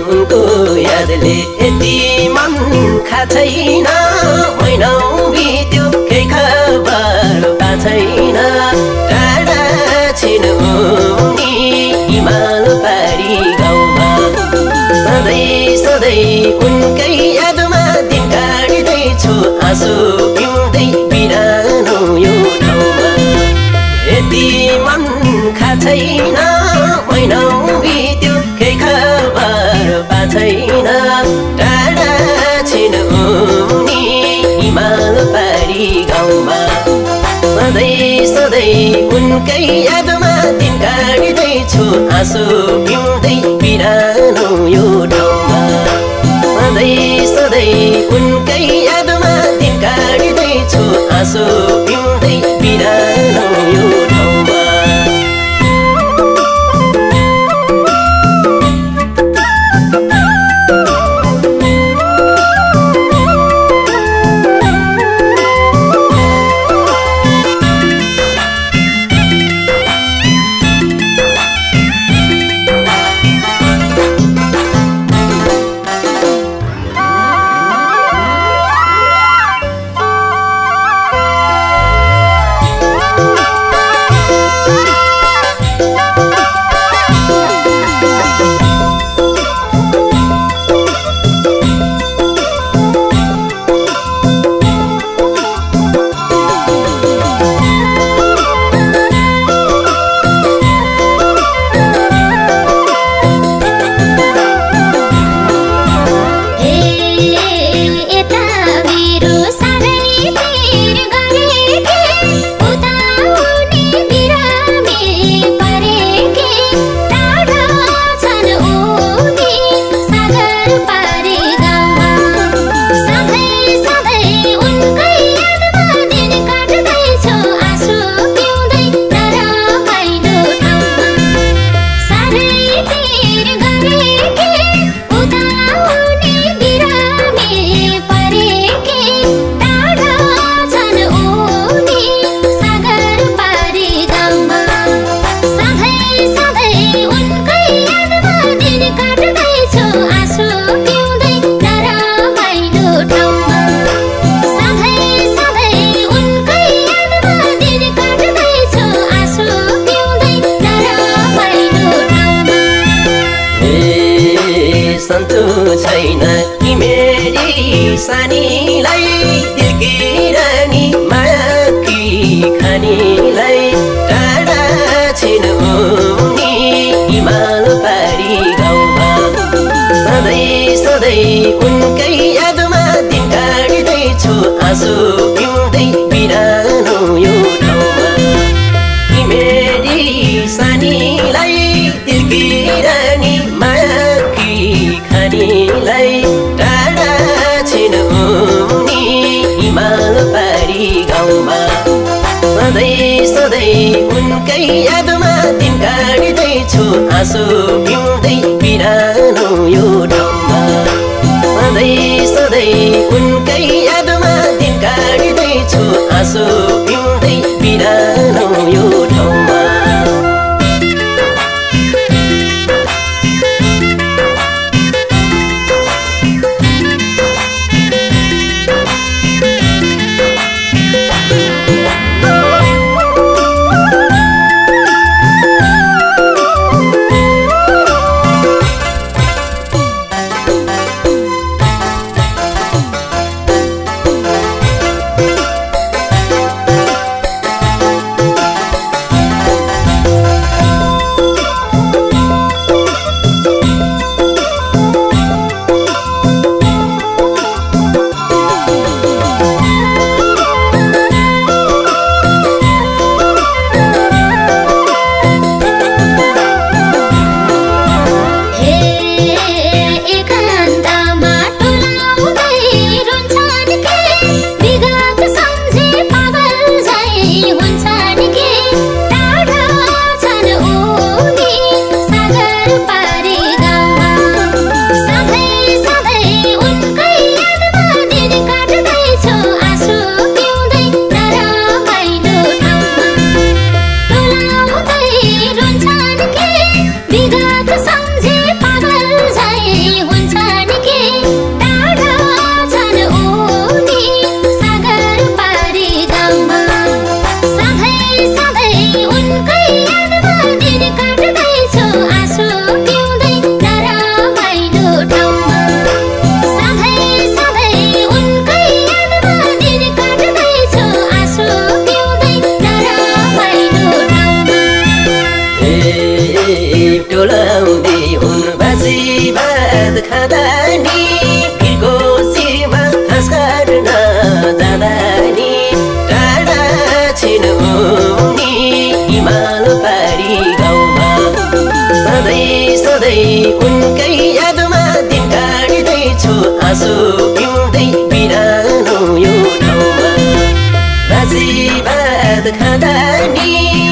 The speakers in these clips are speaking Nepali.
उनको यादले यति मन खा छैन। महिनौ बित्यो केही खबर पा छैन। टाढा छिन हिमाल पारी गाउँमा। सधैँ सधैँ उनकै यादमा दिन काटिँदैछु आँसु पिउँदै बिरानो यो ठाउँमा। यति मन खा छैन। महिनौ बित्यो गाउँमा सधैँ सधैँ उनकै यादमा दिन काटिँदैछु आँसु पिउँदै बिरानो यो ठाउँमा। सधैँ सधैँ उनकै सधैँ उनकै यादमा दिन काटिँदैछु आँसु पिउँदै बिरानो यो सानीलाई खानीलाई गाउँमा। उनकै यादमा काटिँदैछु आँसु पिउँदै बिरानो यो सधैँ सधैँ उनकै यादमा दिन काटिँदैछु आँसु पिउँदै बिरानो यो ठाउँमा काट्न जाँदा नि टाढा छिन हिमाल पारी गाउँमा सधैँ सधैँ उनकै यादमा दिन काट्दैछु आँसु पिउँदै बिरानो यो ठाउँमा बासी भात खाँदा नि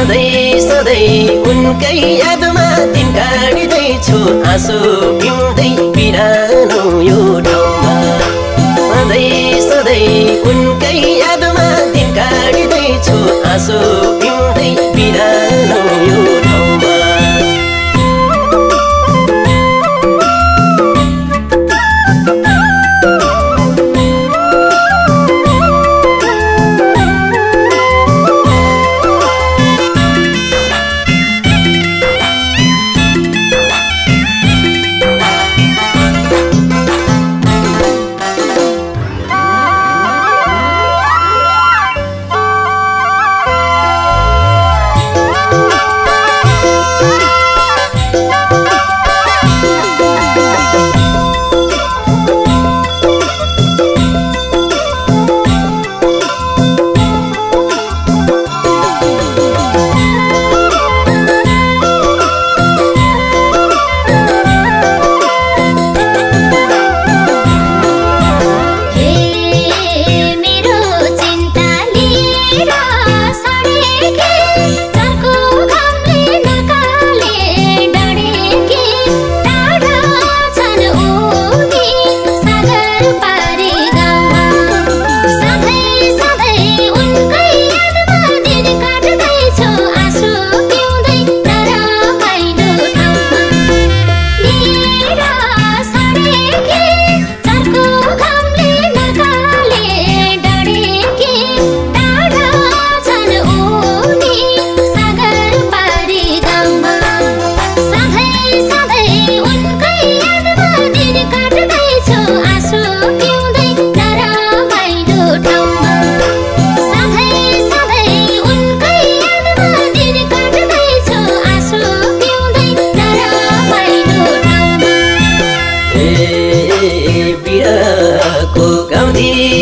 सधैँ सधैँ उनकै यादमा दिन काट्दैछु आँसु पिउँदै बिरानो यो ठाउँमा। सधैँ सधैँ उनकै यादमा दिन काट्दैछु आँसु पिउँदै बिरानो यो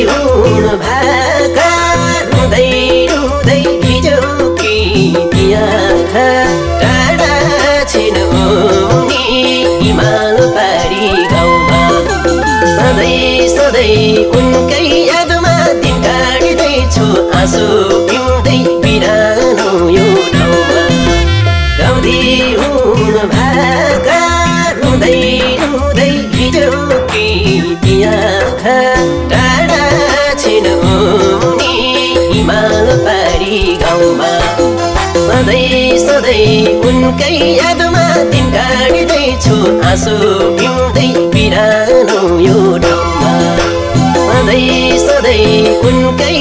हुन भाका हिजो कि उनी हिमाल पारी गाउँमा। सधैँ सधैँ उनकै यादमा दिन काट्दैछु आँसु यो गाउँदी हुन भाका रुँदै रुँदै हिजो कि तियाखा गाउँमा सधैँ सधैँ उनकै यादमा दिन काट्दैछु आँसु पिउँदै बिरानो यो ठाउँमा सधैँ सधैँ उनकै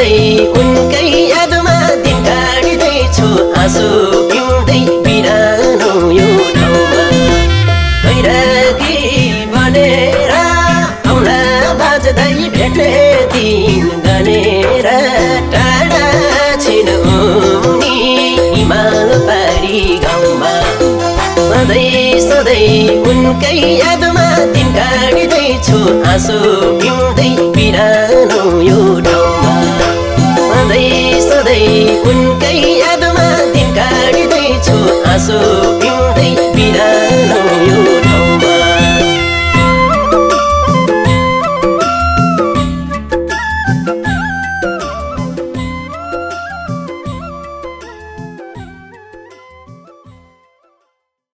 गाउँदै उनकै यादमा दिन गाडिँदैछु आँसु पिउँदै बिरानो यो ठाउँमा। भैरागी भनेर औँला बाँच्दै भेटे दिन गनेर टाढा छिनु हिमाल पारी गाउँमा। सधैँ सधैँ उनकै यादमा दिन गाडिँदैछु आँसु पिउँदै बिरानो यो ठाउँमा उनकै यादमा दिन काटिँदैछु आँसु।